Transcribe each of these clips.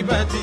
wadi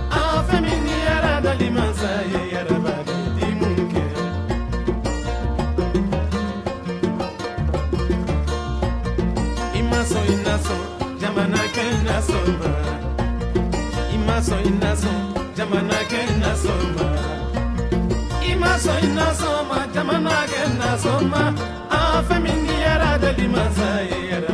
Imaso inaso, jamana ke inaso ma. Imaso inaso, jamana ke inaso ma. Imaso inaso ma, jamana ke inaso ma. Ah, femini yara de limansa ye yara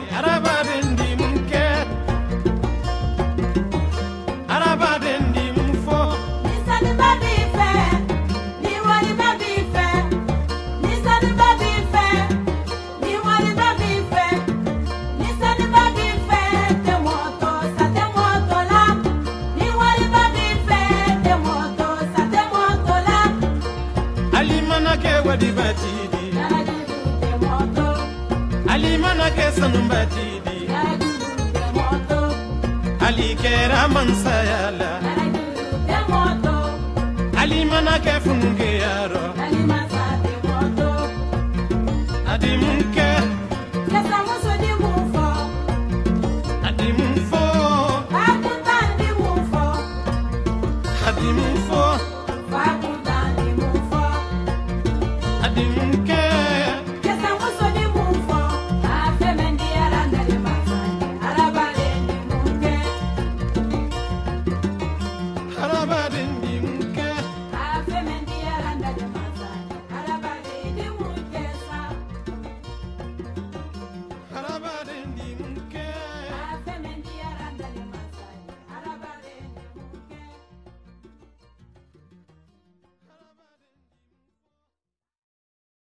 ali mana kɛ wadi batidi ali mana kɛ sanu batidi ali kɛra mansaya la ali mana kɛ funukɛyɔrɔ